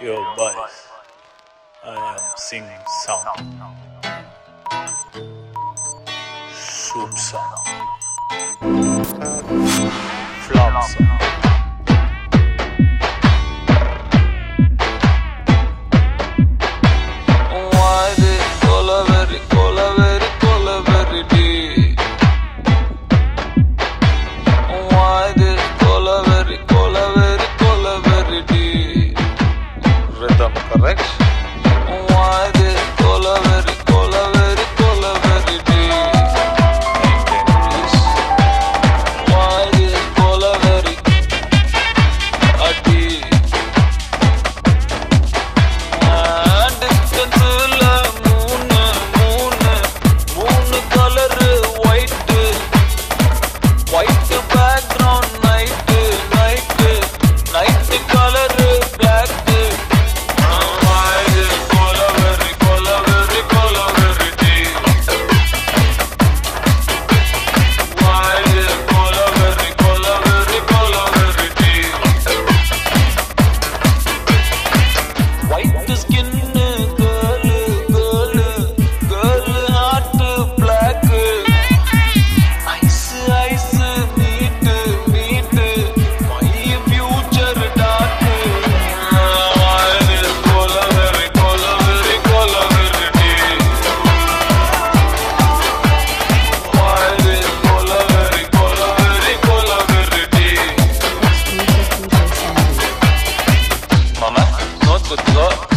your voice. I am singing song. Soup song. Flop song.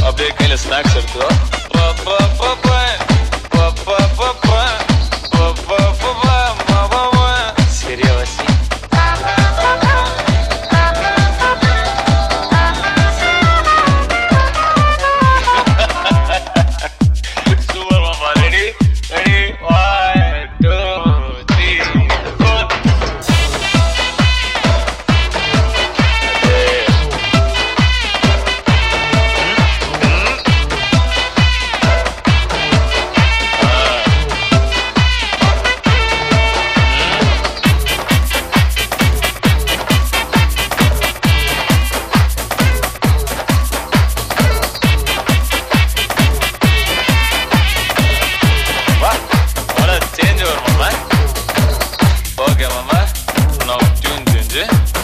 Abrir aquele snack, certo? Pá, pá, pá, pá. Pá, pá, pá, önce